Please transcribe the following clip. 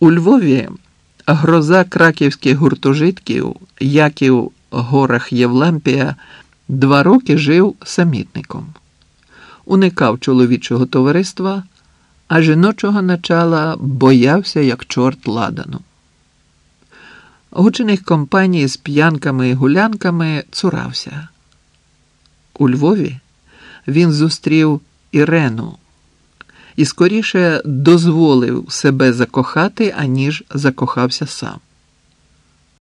У Львові гроза краківських гуртожитків Яків Горах Євлампія два роки жив самітником, уникав чоловічого товариства, а жіночого начала боявся як чорт ладану. Гучених компаній з п'янками і гулянками цурався. У Львові він зустрів Ірену і скоріше дозволив себе закохати, аніж закохався сам.